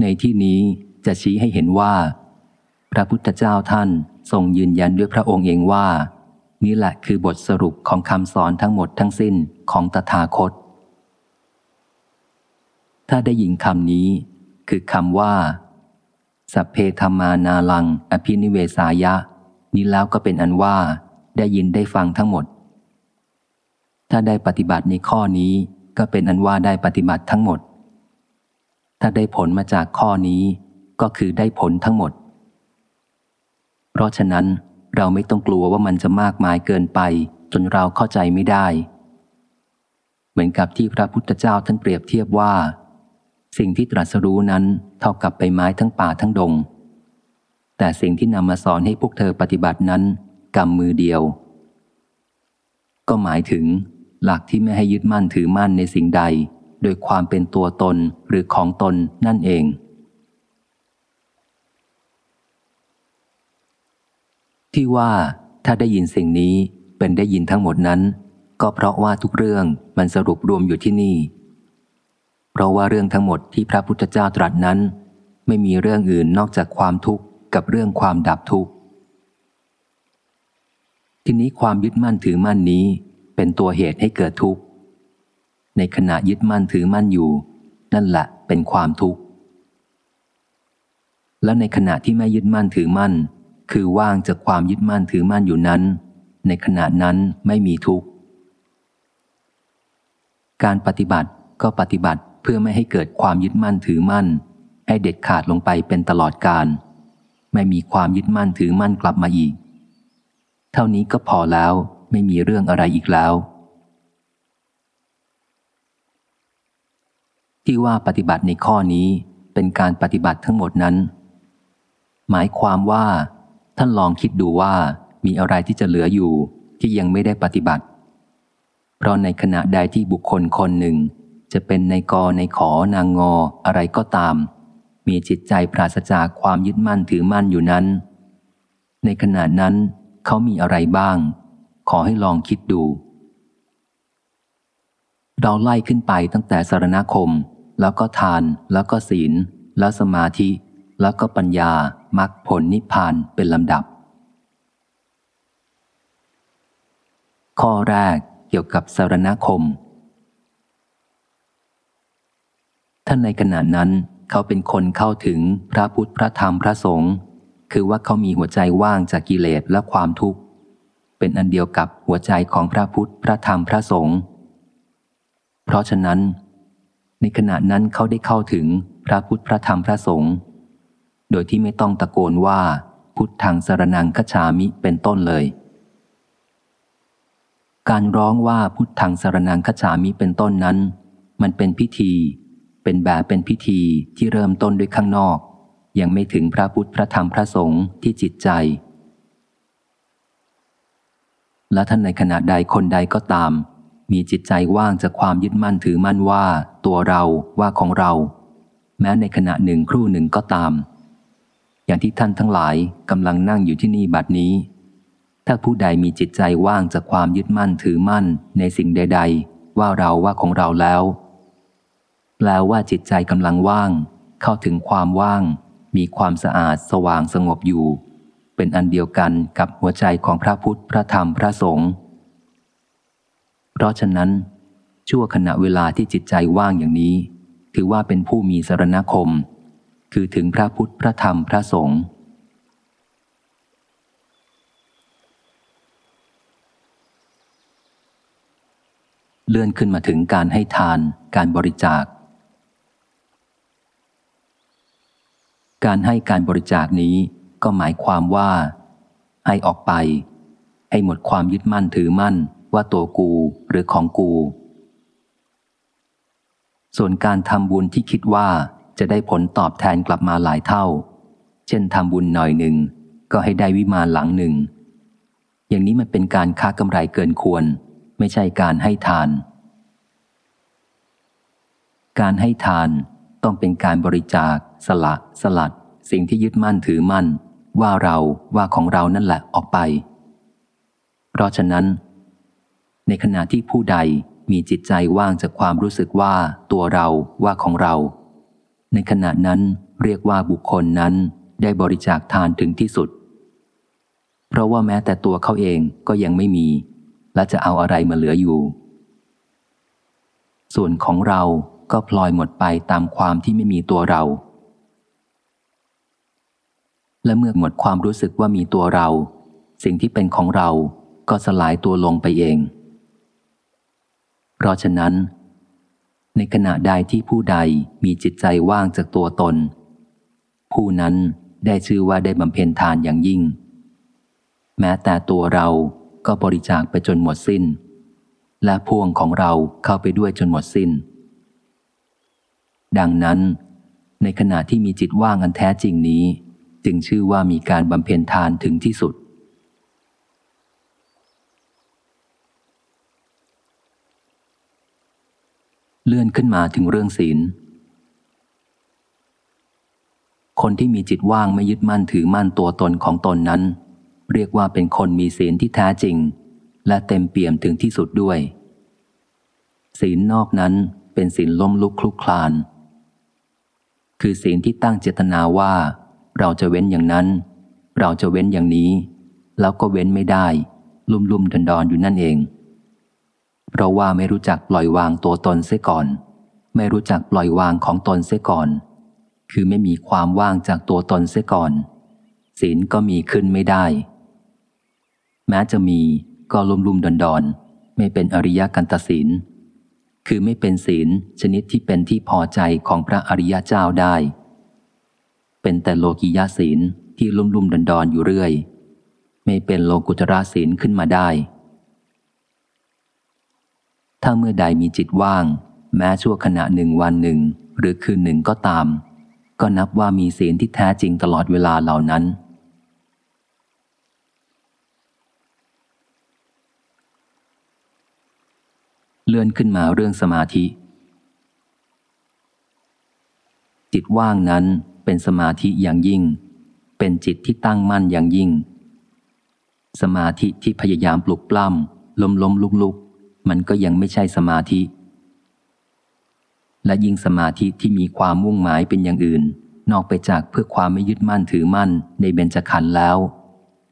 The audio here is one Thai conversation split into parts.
ในที่นี้จะชี้ให้เห็นว่า พระพุทธเจ้าท่านทรงยืนยันด้วยพระองค์เองว่า นี่แหละคือบทสรุปของคำสอนทั้งหมดทั้งสิ้นของตถาคต ถ้าได้ยินคำนี้ คือคำว่า สัพเพธรรมานาลัง อภินิเวสายะ นี้แล้วก็เป็นอันว่า ได้ยินได้ฟังทั้งหมด ถ้าได้ปฏิบัติในข้อนี้ก็เป็นอันว่าได้ปฏิบัติทั้งหมด ถ้าได้ผลมาจากข้อนี้ก็คือได้ผลทั้งหมด เพราะฉะนั้นเราไม่ต้องกลัวว่ามันจะมากมายเกินไป จนเราเข้าใจไม่ได้ เหมือนกับที่พระพุทธเจ้าท่านเปรียบเทียบว่า สิ่งที่ตรัสรู้นั้นเท่ากับใบไม้ทั้งป่าทั้งดง แต่สิ่งที่นำมาสอนให้พวกเธอปฏิบัตินั้นกำมือเดียว ก็หมายถึง หลักที่ไม่ให้ยึดมั่นถือมั่นในสิ่งใด โดยความเป็นตัวตนหรือของตนนั่นเอง ที่ว่าถ้าได้ยินสิ่งนี้เป็นได้ยินทั้งหมดนั้น ก็เพราะว่าทุกเรื่องมันสรุปรวมอยู่ที่นี่ เพราะว่าเรื่องทั้งหมดที่พระพุทธเจ้าตรัสนั้น ไม่มีเรื่องอื่นนอกจากความทุกข์กับเรื่องความดับทุกข์ทีนี้ความยึดมั่นถือมั่นนี้เป็นตัวเหตุให้เกิดทุกข์ ในขณะยึดมั่นถือมั่นอยู่ นั่นแหละเป็นความทุกข์ แล้วในขณะที่ไม่ยึดมั่นถือมั่น คือว่างจากความยึดมั่นถือมั่นอยู่นั้น ในขณะนั้นไม่มีทุกข์ การปฏิบัติก็ปฏิบัติเพื่อไม่ให้เกิดความยึดมั่นถือมั่น ให้เด็ดขาดลงไปเป็นตลอดการ ไม่มีความยึดมั่นถือมั่นกลับมาอีก เท่านี้ก็พอแล้วไม่มีเรื่องอะไรอีกแล้ว ที่ว่าปฏิบัติในข้อนี้เป็นการปฏิบัติทั้งหมดนั้น หมายความว่า ท่านลองคิดดูว่ามีอะไรที่จะเหลืออยู่ที่ยังไม่ได้ปฏิบัติ เพราะในขณะใดที่บุคคลคนหนึ่ง จะเป็นในกอในขอนางงออะไรก็ตาม มีจิตใจปราศจากความยึดมั่นถือมั่นอยู่นั้น ในขณะนั้นเขามีอะไรบ้าง ขอให้ลองคิดดู เราไล่ขึ้นไปตั้งแต่สารณคม แล้วก็ทาน แล้วก็ศีล แล้วสมาธิ แล้วก็ปัญญามรรคผลนิพพานเป็นลำดับ ข้อแรกเกี่ยวกับสารณคม ท่านในขณะนั้นเขาเป็นคนเข้าถึงพระพุทธพระธรรมพระสงฆ์คือว่าเขามีหัวใจว่างจากกิเลสและความทุกข์ เป็นอันเดียวกับหัวใจของพระพุทธพระธรรมพระสงฆ์เพราะฉะนั้น ในขณะนั้นเขาได้เข้าถึงพระพุทธพระธรรมพระสงฆ์โดยที่ไม่ต้องตะโกนว่าพุทธังสรนังคฉามิเป็นต้นเลย การร้องว่าพุทธังสรนังคฉามิเป็นต้นนั้น มันเป็นพิธี เป็นแบบเป็นพิธีที่เริ่มต้นด้วยข้างนอก ยังไม่ถึงพระพุทธพระธรรมพระสงฆ์ที่จิตใจ และท่านในขณะใดคนใดก็ตาม มีจิตใจว่างจากความยึดมั่นถือมั่นว่า ตัวเราว่าของเรา แม้ในขณะหนึ่งครู่หนึ่งก็ตาม อย่างที่ท่านทั้งหลายกำลังนั่งอยู่ที่นี่บัดนี้ ถ้าผู้ใดมีจิตใจว่างจากความยึดมั่นถือมั่นในสิ่งใด ๆ ว่าเราว่าของเราแล้ว แปลว่าจิตใจกำลังว่าง เข้าถึงความว่าง มีความสะอาดสว่างสงบอยู่ เป็นอันเดียวกันกับหัวใจของพระพุทธพระธรรมพระสงฆ์ เพราะฉะนั้น ชั่วขณะเวลาที่จิตใจว่างอย่างนี้ ถือว่าเป็นผู้มีสรณคม คือถึงพระพุทธพระธรรมพระสงฆ์เลื่อนขึ้นมาถึงการให้ทาน การบริจาค การให้การบริจาคนี้ก็หมายความว่า ให้ออกไป ให้หมดความยึดมั่นถือมั่น ว่าตัวกูหรือของกู ส่วนการทำบุญที่คิดว่าจะได้ผลตอบแทนกลับมาหลายเท่า เช่นทำบุญหน่อยหนึ่ง ก็ให้ได้วิมานหลังหนึ่ง อย่างนี้มันเป็นการค้ากำไรเกินควร ไม่ใช่การให้ทาน การให้ทานต้องเป็นการบริจาค สละ สลัด สิ่งที่ยึดมั่นถือมั่น ว่าเราว่าของเรานั่นแหละออกไป เพราะฉะนั้น ในขณะที่ผู้ใดมีจิตใจว่างจากความรู้สึกว่าตัวเราว่าของเรา ในขณะนั้นเรียกว่าบุคคลนั้นได้บริจาคทานถึงที่สุด เพราะว่าแม้แต่ตัวเขาเองก็ยังไม่มี และจะเอาอะไรมาเหลืออยู่ ส่วนของเราก็พลอยหมดไปตามความที่ไม่มีตัวเรา และเมื่อหมดความรู้สึกว่ามีตัวเรา สิ่งที่เป็นของเราก็สลายตัวลงไปเอง เพราะฉะนั้น ในขณะใดที่ผู้ใดมีจิตใจว่างจากตัวตน ผู้นั้นได้ชื่อว่าได้บำเพ็ญทานอย่างยิ่ง แม้แต่ตัวเราก็บริจาคไปจนหมดสิน้น และพ่วงของเราเข้าไปด้วยจนหมดสิน้น ดังนั้น ในขณะที่มีจิตว่างอันแท้จริงนี้ จึงชื่อว่ามีการบำเพ็ญทานถึงที่สุด เลื่อนขึ้นมาถึงเรื่องศีล คนที่มีจิตว่างไม่ยึดมั่นถือมั่นตัวตนของตนนั้น เรียกว่าเป็นคนมีศีลที่แท้จริง และเต็มเปี่ยมถึงที่สุดด้วย ศีลนอกนั้นเป็นศีลล้มลุกคลุกคลาน คือศีลที่ตั้งเจตนาว่า เราจะเว้นอย่างนั้น เราจะเว้นอย่างนี้ แล้วก็เว้นไม่ได้ ลุ่มลุ่มดอนดอนอยู่นั่นเอง เพราะว่าไม่รู้จักปล่อยวางตัวตนเสียก่อน ไม่รู้จักปล่อยวางของตนเสียก่อน คือไม่มีความว่างจากตัวตนเสียก่อน ศีลก็มีขึ้นไม่ได้ แม้จะมีก็ลุ่มลุ่มดอนดอนไม่เป็นอริยกันตศีล คือไม่เป็นศีลชนิดที่เป็นที่พอใจของพระอริยเจ้าได้ เป็นแต่โลกิยาศีลที่ลุ่มลุ่มดอนดอนอยู่เรื่อย ไม่เป็นโลกุตระศีลขึ้นมาได้ ถ้าเมื่อใดมีจิตว่าง แม้ชั่วขณะหนึ่งวันหนึ่ง หรือคืนหนึ่งก็ตาม ก็นับว่ามีศีลที่แท้จริงตลอดเวลาเหล่านั้น เลื่อนขึ้นมาเรื่องสมาธิ จิตว่างนั้นเป็นสมาธิอย่างยิ่ง เป็นจิตที่ตั้งมั่นอย่างยิ่ง สมาธิที่พยายามปลุกปล้ำล้มล้มลุกลุก มันก็ยังไม่ใช่สมาธิ และยิ่งสมาธิที่มีความมุ่งหมายเป็นอย่างอื่น นอกไปจากเพื่อความไม่ยึดมั่นถือมั่นในเบญจขันธ์แล้ว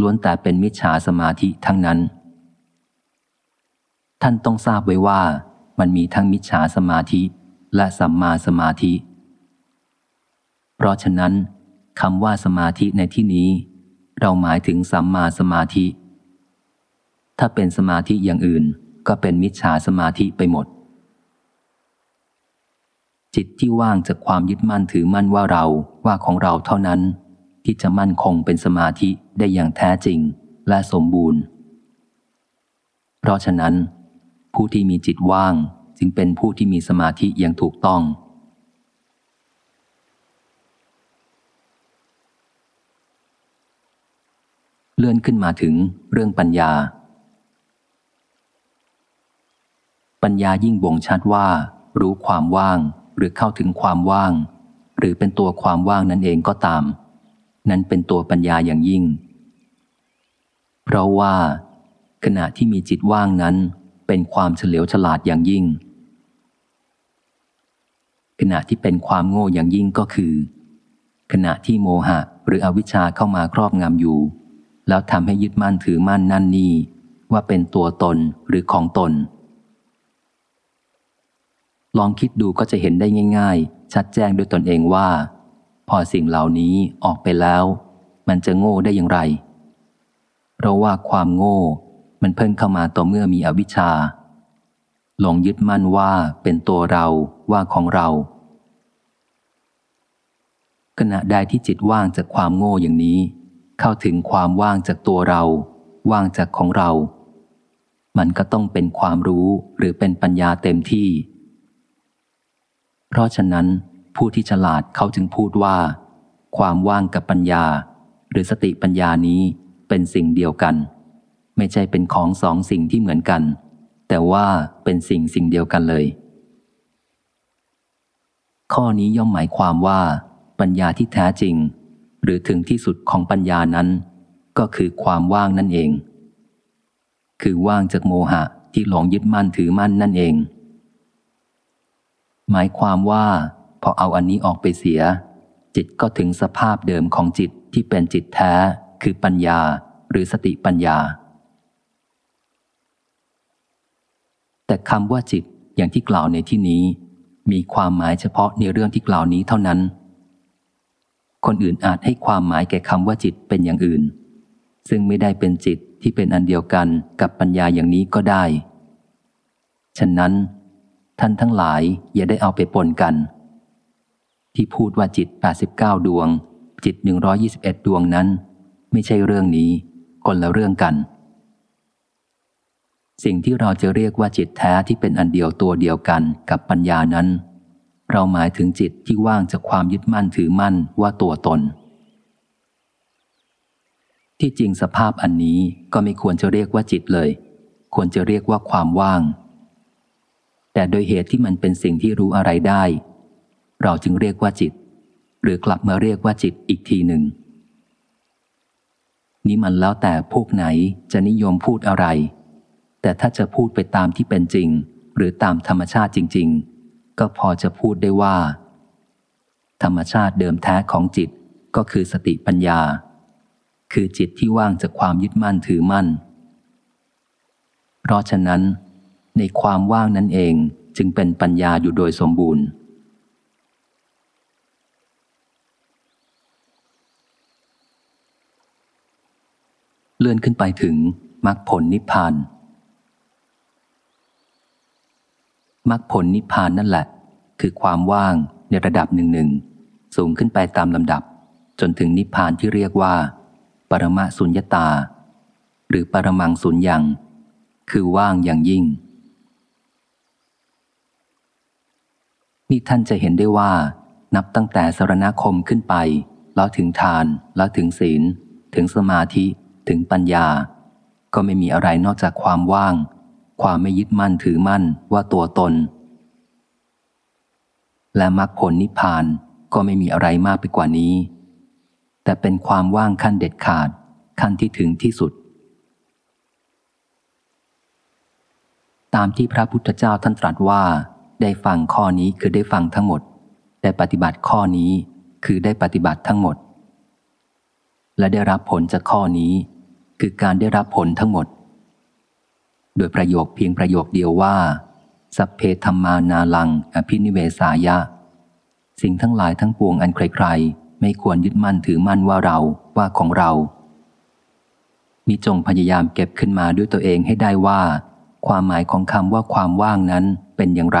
ล้วนแต่เป็นมิจฉาสมาธิทั้งนั้น ท่านต้องทราบไว้ว่า มันมีทั้งมิจฉาสมาธิและสัมมาสมาธิ เพราะฉะนั้นคำว่าสมาธิในที่นี้ เราหมายถึงสัมมาสมาธิ ถ้าเป็นสมาธิอย่างอื่น ก็เป็นมิจฉาสมาธิไปหมด จิตที่ว่างจากความยึดมั่นถือมั่นว่าเราว่าของเราเท่านั้น ที่จะมั่นคงเป็นสมาธิได้อย่างแท้จริงและสมบูรณ์ เพราะฉะนั้น ผู้ที่มีจิตว่างจึงเป็นผู้ที่มีสมาธิอย่างถูกต้องเลื่อนขึ้นมาถึงเรื่องปัญญา ปัญญายิ่งบ่งชัดว่า รู้ความว่าง หรือเข้าถึงความว่าง หรือเป็นตัวความว่างนั่นเองก็ตาม นั้นเป็นตัวปัญญาอย่างยิ่ง เพราะว่า ขณะที่มีจิตว่างนั้นเป็นความเฉลียวฉลาดอย่างยิ่ง ขณะที่เป็นความโง่อย่างยิ่งก็คือ ขณะที่โมหะหรืออวิชชาเข้ามาครอบงำอยู่ แล้วทำให้ยึดมั่นถือมั่นนั่นนี่ว่าเป็นตัวตนหรือของตน ลองคิดดูก็จะเห็นได้ง่าย ๆ ชัดแจ้งด้วยตนเองว่า พอสิ่งเหล่านี้ออกไปแล้ว มันจะโง่ได้อย่างไร เพราะว่าความโง่ มันเพิ่งเข้ามาต่อเมื่อมีอวิชชาหลงยึดมั่นว่าเป็นตัวเราว่าของเรา ขณะใดที่จิตว่างจากความโง่อย่างนี้ เข้าถึงความว่างจากตัวเรา ว่างจากของเรา มันก็ต้องเป็นความรู้หรือเป็นปัญญาเต็มที่ เพราะฉะนั้นผู้ที่ฉลาดเขาจึงพูดว่า ความว่างกับปัญญา หรือสติปัญญานี้เป็นสิ่งเดียวกัน ไม่ใช่เป็นของสองสิ่งที่เหมือนกัน แต่ว่าเป็นสิ่งสิ่งเดียวกันเลย ข้อนี้ย่อมหมายความว่า ปัญญาที่แท้จริง หรือถึงที่สุดของปัญญานั้น ก็คือความว่างนั่นเอง คือว่างจากโมหะที่หลงยึดมั่นถือมั่นนั่นเอง หมายความว่า พอเอาอันนี้ออกไปเสีย จิตก็ถึงสภาพเดิมของจิตที่เป็นจิตแท้ คือปัญญาหรือสติปัญญา แต่คำว่าจิตอย่างที่กล่าวในที่นี้ มีความหมายเฉพาะในเรื่องที่กล่าวนี้เท่านั้น คนอื่นอาจให้ความหมายแก่คำว่าจิตเป็นอย่างอื่น ซึ่งไม่ได้เป็นจิตที่เป็นอันเดียวกันกับปัญญาอย่างนี้ก็ได้ ฉะนั้น ท่านทั้งหลายอย่าได้เอาไปปนกัน ที่พูดว่าจิต 89 ดวง จิต 121 ดวงนั้น ไม่ใช่เรื่องนี้คนละเรื่องกัน สิ่งที่เราจะเรียกว่าจิตแท้ที่เป็นอันเดียวตัวเดียวกันกับปัญญานั้น เราหมายถึงจิตที่ว่างจากความยึดมั่นถือมั่นว่าตัวตน ที่จริงสภาพอันนี้ก็ไม่ควรจะเรียกว่าจิตเลย ควรจะเรียกว่าความว่าง แต่โดยเหตุที่มันเป็นสิ่งที่รู้อะไรได้ เราจึงเรียกว่าจิต หรือกลับมาเรียกว่าจิตอีกทีหนึ่ง นี้มันแล้วแต่พวกไหนจะนิยมพูดอะไร แต่ถ้าจะพูดไปตามที่เป็นจริง หรือตามธรรมชาติจริง ๆ ก็พอจะพูดได้ว่า ธรรมชาติเดิมแท้ของจิตก็คือสติปัญญา คือจิตที่ว่างจากความยึดมั่นถือมั่น เพราะฉะนั้น ในความว่างนั้นเองจึงเป็นปัญญาอยู่โดยสมบูรณ์ เลื่อนขึ้นไปถึงมรรคผลนิพพานมรรคผลนิพพานนั่นแหละ คือความว่างในระดับหนึ่งหนึ่งสูงขึ้นไปตามลำดับ จนถึงนิพพานที่เรียกว่า ปรมสุญญตา หรือปรมังสุญญัง คือว่างอย่างยิ่ง นี่ท่านจะเห็นได้ว่า นับตั้งแต่สรณคมขึ้นไป แล้วถึงทาน แล้วถึงศีล ถึงสมาธิ ถึงปัญญา ก็ไม่มีอะไรนอกจากความว่าง ความไม่ยึดมั่นถือมั่นว่าตัวตน และมรรคผลนิพพานก็ไม่มีอะไรมากไปกว่านี้ แต่เป็นความว่างขั้นเด็ดขาด ขั้นที่ถึงที่สุด ตามที่พระพุทธเจ้าท่านตรัสว่า ได้ฟังข้อนี้คือได้ฟังทั้งหมด ได้ปฏิบัติข้อนี้คือได้ปฏิบัติทั้งหมด และได้รับผลจากข้อนี้ คือการได้รับผลทั้งหมด โดยประโยคเพียงประโยคเดียวว่า สัพเพธรรมานาลัง อภินิเวสายะ สิ่งทั้งหลายทั้งปวงอันใครๆ ไม่ควรยึดมั่นถือมั่นว่าเราว่าของเรานี่จงพยายามเก็บขึ้นมาด้วยตัวเองให้ได้ว่า ความหมายของคำว่าความว่างนั้นเป็นอย่างไร